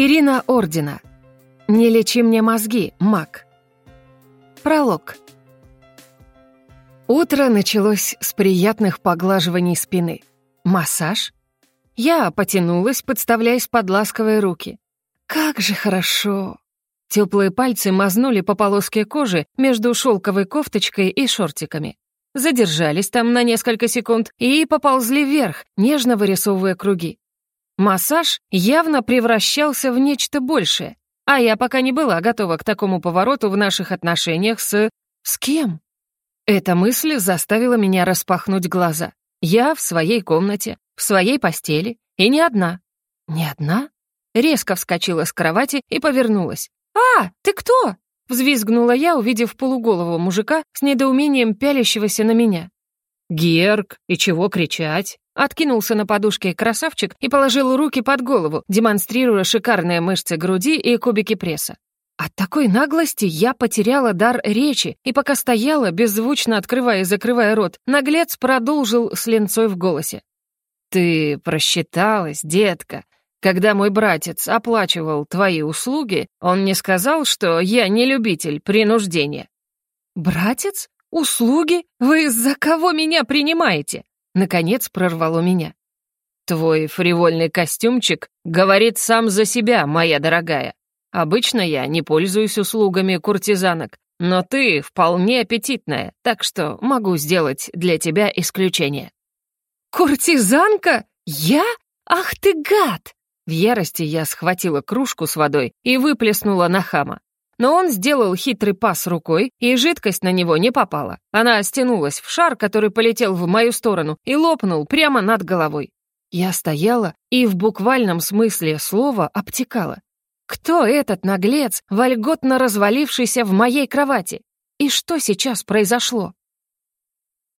Ирина Ордена. «Не лечи мне мозги, маг». Пролог. Утро началось с приятных поглаживаний спины. Массаж? Я потянулась, подставляясь под ласковые руки. Как же хорошо! Теплые пальцы мазнули по полоске кожи между шелковой кофточкой и шортиками. Задержались там на несколько секунд и поползли вверх, нежно вырисовывая круги. Массаж явно превращался в нечто большее, а я пока не была готова к такому повороту в наших отношениях с... с кем? Эта мысль заставила меня распахнуть глаза. Я в своей комнате, в своей постели, и не одна. Не одна? Резко вскочила с кровати и повернулась. «А, ты кто?» — взвизгнула я, увидев полуголого мужика с недоумением пялящегося на меня. «Герк, и чего кричать?» Откинулся на подушке красавчик и положил руки под голову, демонстрируя шикарные мышцы груди и кубики пресса. От такой наглости я потеряла дар речи, и пока стояла, беззвучно открывая и закрывая рот, наглец продолжил с ленцой в голосе. «Ты просчиталась, детка. Когда мой братец оплачивал твои услуги, он не сказал, что я не любитель принуждения». «Братец? Услуги? Вы за кого меня принимаете?» Наконец прорвало меня. «Твой фривольный костюмчик говорит сам за себя, моя дорогая. Обычно я не пользуюсь услугами куртизанок, но ты вполне аппетитная, так что могу сделать для тебя исключение». «Куртизанка? Я? Ах ты гад!» В ярости я схватила кружку с водой и выплеснула на хама. Но он сделал хитрый пас рукой, и жидкость на него не попала. Она стянулась в шар, который полетел в мою сторону, и лопнул прямо над головой. Я стояла и в буквальном смысле слова обтекала. Кто этот наглец, вольготно развалившийся в моей кровати? И что сейчас произошло?